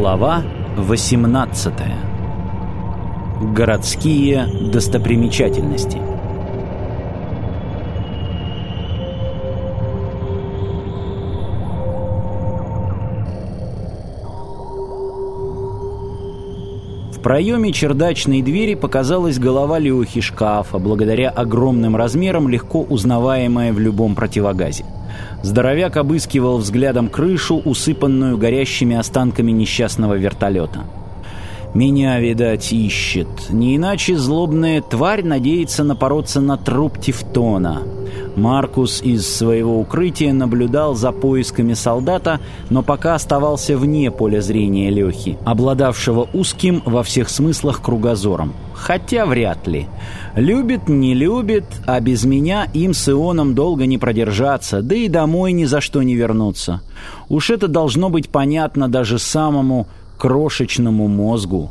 Глава 18. Городские достопримечательности. В проеме чердачной двери показалась голова Лехи шкафа, благодаря огромным размерам, легко узнаваемая в любом противогазе. Здоровяк обыскивал взглядом крышу, усыпанную горящими останками несчастного вертолета. «Меня, видать, ищет. Не иначе злобная тварь надеется напороться на труп Тевтона». Маркус из своего укрытия наблюдал за поисками солдата, но пока оставался вне поля зрения Лехи, обладавшего узким во всех смыслах кругозором. Хотя вряд ли. Любит, не любит, а без меня им с Ионом долго не продержаться, да и домой ни за что не вернуться. Уж это должно быть понятно даже самому крошечному мозгу.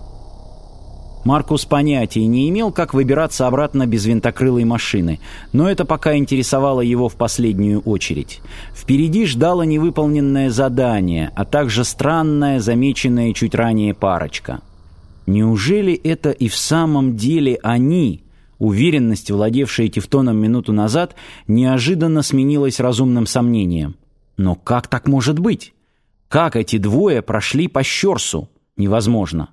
Маркус понятия не имел, как выбираться обратно без винтокрылой машины, но это пока интересовало его в последнюю очередь. Впереди ждало невыполненное задание, а также странная, замеченная чуть ранее парочка. Неужели это и в самом деле они, уверенность, владевшая Тевтоном минуту назад, неожиданно сменилась разумным сомнением? Но как так может быть? Как эти двое прошли по Щерсу? Невозможно.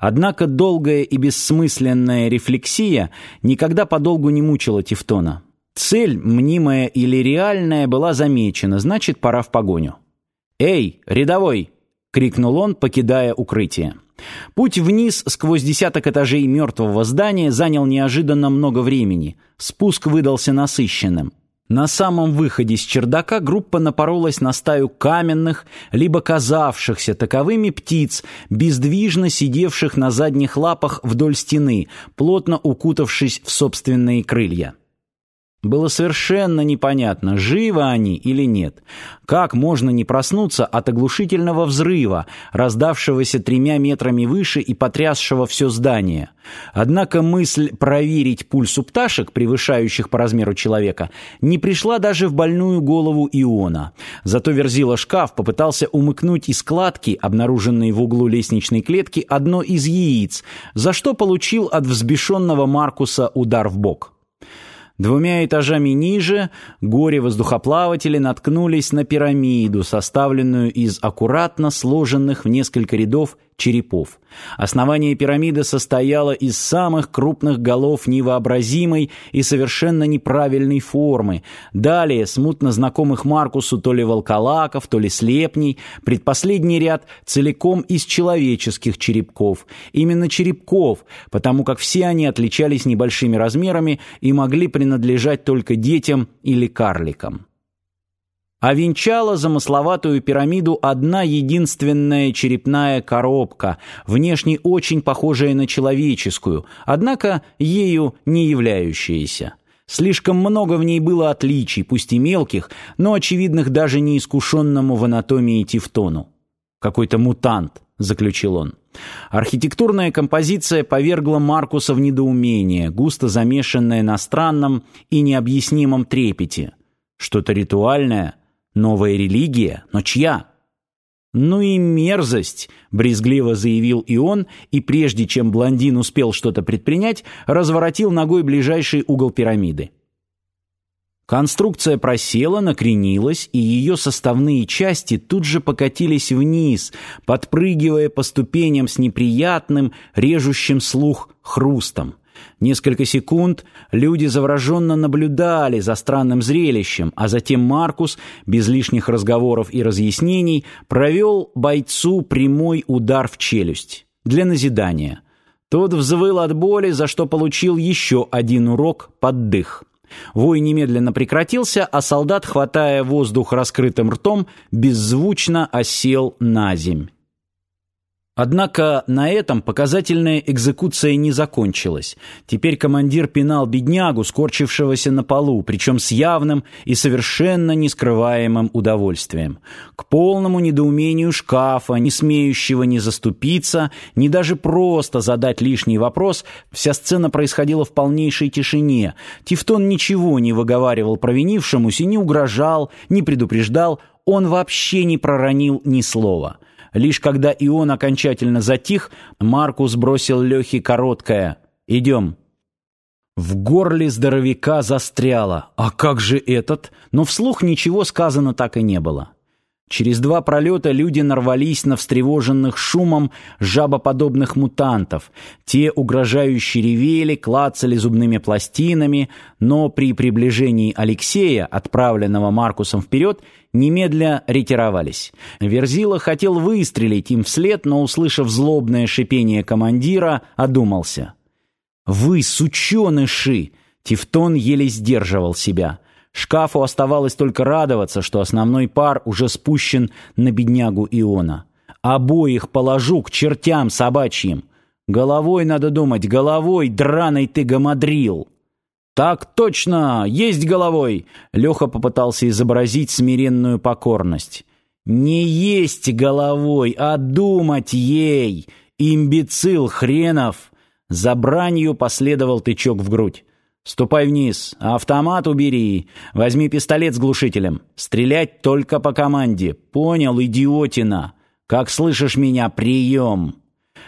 Однако долгая и бессмысленная рефлексия никогда подолгу не мучила Тевтона. Цель, мнимая или реальная, была замечена, значит, пора в погоню. «Эй, рядовой!» — крикнул он, покидая укрытие. Путь вниз сквозь десяток этажей мертвого здания занял неожиданно много времени. Спуск выдался насыщенным. На самом выходе с чердака группа напоролась на стаю каменных, либо казавшихся таковыми птиц, бездвижно сидевших на задних лапах вдоль стены, плотно укутавшись в собственные крылья. Было совершенно непонятно, живы они или нет. Как можно не проснуться от оглушительного взрыва, раздавшегося тремя метрами выше и потрясшего все здание? Однако мысль проверить пульс у пташек, превышающих по размеру человека, не пришла даже в больную голову Иона. Зато верзила шкаф попытался умыкнуть из складки, обнаруженной в углу лестничной клетки, одно из яиц, за что получил от взбешенного Маркуса удар в бок. Двумя этажами ниже горе-воздухоплаватели наткнулись на пирамиду, составленную из аккуратно сложенных в несколько рядов черепов. Основание пирамиды состояло из самых крупных голов невообразимой и совершенно неправильной формы. Далее смутно знакомых Маркусу то ли волколаков, то ли слепней, предпоследний ряд целиком из человеческих черепков. Именно черепков, потому как все они отличались небольшими размерами и могли принадлежать только детям или карликам а венчала замысловатую пирамиду одна единственная черепная коробка, внешне очень похожая на человеческую, однако ею не являющаяся. Слишком много в ней было отличий, пусть и мелких, но очевидных даже неискушенному в анатомии Тевтону. «Какой-то мутант», — заключил он. Архитектурная композиция повергла Маркуса в недоумение, густо замешанное на странном и необъяснимом трепете. Что-то ритуальное, Новая религия? Но чья? «Ну и мерзость!» — брезгливо заявил и он, и прежде чем блондин успел что-то предпринять, разворотил ногой ближайший угол пирамиды. Конструкция просела, накренилась, и ее составные части тут же покатились вниз, подпрыгивая по ступеням с неприятным, режущим слух хрустом. Несколько секунд люди завороженно наблюдали за странным зрелищем, а затем Маркус, без лишних разговоров и разъяснений, провел бойцу прямой удар в челюсть. Для назидания. Тот взвыл от боли, за что получил еще один урок под дых. Вой немедленно прекратился, а солдат, хватая воздух раскрытым ртом, беззвучно осел на земь. Однако на этом показательная экзекуция не закончилась. Теперь командир пинал беднягу, скорчившегося на полу, причем с явным и совершенно нескрываемым удовольствием. К полному недоумению шкафа, не смеющего ни заступиться, ни даже просто задать лишний вопрос, вся сцена происходила в полнейшей тишине. Тевтон ничего не выговаривал провинившемуся, не угрожал, не предупреждал, он вообще не проронил ни слова. Лишь когда и он окончательно затих, Маркус бросил Лехе короткое «Идем». В горле здоровяка застряло. А как же этот? Но вслух ничего сказано так и не было. Через два пролета люди нарвались на встревоженных шумом жабоподобных мутантов. Те угрожающе ревели, клацали зубными пластинами, но при приближении Алексея, отправленного Маркусом вперед, немедля ретировались. Верзила хотел выстрелить им вслед, но, услышав злобное шипение командира, одумался. «Вы, сученыши!» Тевтон еле сдерживал себя. Шкафу оставалось только радоваться, что основной пар уже спущен на беднягу Иона. Обоих положу к чертям собачьим. Головой надо думать, головой, драный ты гамадрил. Так точно, есть головой. Леха попытался изобразить смиренную покорность. Не есть головой, а думать ей. Имбецил хренов. За бранью последовал тычок в грудь. «Ступай вниз, автомат убери, возьми пистолет с глушителем. Стрелять только по команде. Понял, идиотина? Как слышишь меня, прием!»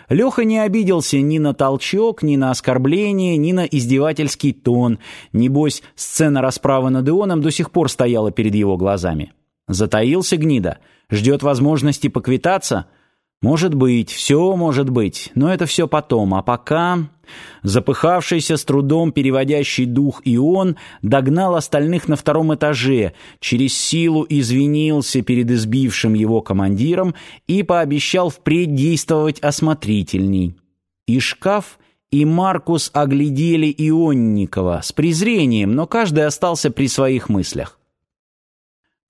Леха не обиделся ни на толчок, ни на оскорбление, ни на издевательский тон. Небось, сцена расправы над Ионом до сих пор стояла перед его глазами. Затаился гнида, ждет возможности поквитаться — может быть, все может быть, но это все потом, а пока... Запыхавшийся, с трудом переводящий дух Ион догнал остальных на втором этаже, через силу извинился перед избившим его командиром и пообещал впредь действовать осмотрительней. И шкаф, и Маркус оглядели Ионникова с презрением, но каждый остался при своих мыслях.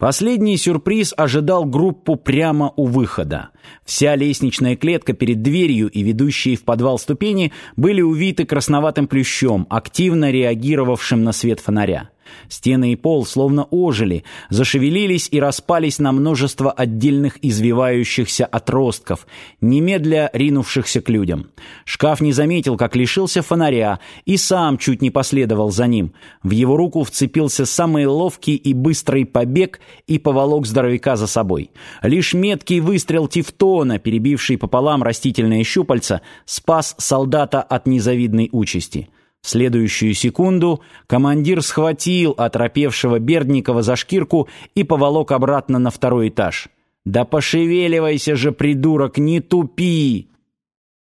Последний сюрприз ожидал группу прямо у выхода. Вся лестничная клетка перед дверью и ведущие в подвал ступени были увиты красноватым плющом, активно реагировавшим на свет фонаря. Стены и пол словно ожили, зашевелились и распались на множество отдельных извивающихся отростков, немедля ринувшихся к людям. Шкаф не заметил, как лишился фонаря, и сам чуть не последовал за ним. В его руку вцепился самый ловкий и быстрый побег и поволок здоровяка за собой. Лишь меткий выстрел Тевтона, перебивший пополам растительные щупальца, спас солдата от незавидной участи. В следующую секунду командир схватил оторопевшего Бердникова за шкирку и поволок обратно на второй этаж. «Да пошевеливайся же, придурок, не тупи!»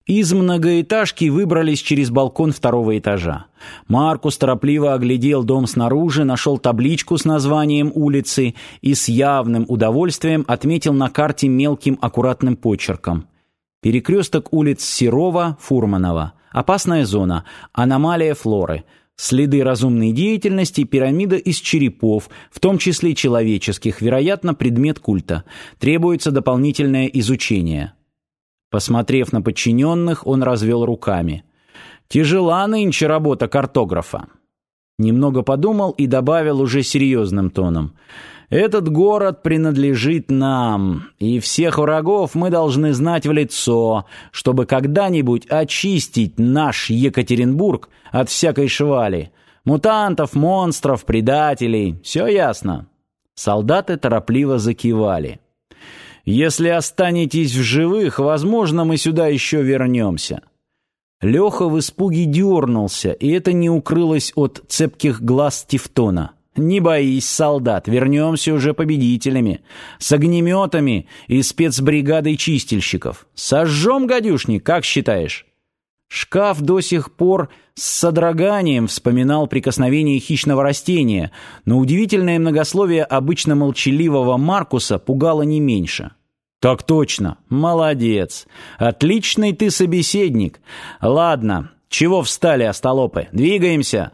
Из многоэтажки выбрались через балкон второго этажа. Маркус торопливо оглядел дом снаружи, нашел табличку с названием улицы и с явным удовольствием отметил на карте мелким аккуратным почерком. Перекресток улиц Серова, Фурманова – Опасная зона, аномалия флоры, следы разумной деятельности, пирамида из черепов, в том числе человеческих, вероятно, предмет культа. Требуется дополнительное изучение. Посмотрев на подчиненных, он развел руками. «Тяжела нынче работа картографа». Немного подумал и добавил уже серьезным тоном. Этот город принадлежит нам, и всех врагов мы должны знать в лицо, чтобы когда-нибудь очистить наш Екатеринбург от всякой швали. Мутантов, монстров, предателей. Все ясно?» Солдаты торопливо закивали. «Если останетесь в живых, возможно, мы сюда еще вернемся». Леха в испуге дернулся, и это не укрылось от цепких глаз Тевтона. Не боись, солдат, вернемся уже победителями. С огнеметами и спецбригадой чистильщиков. Сожжем гадюшник, как считаешь? Шкаф до сих пор с содроганием вспоминал прикосновение хищного растения, но удивительное многословие обычно молчаливого Маркуса пугало не меньше. «Так точно. Молодец. Отличный ты собеседник. Ладно, чего встали, остолопы? Двигаемся!»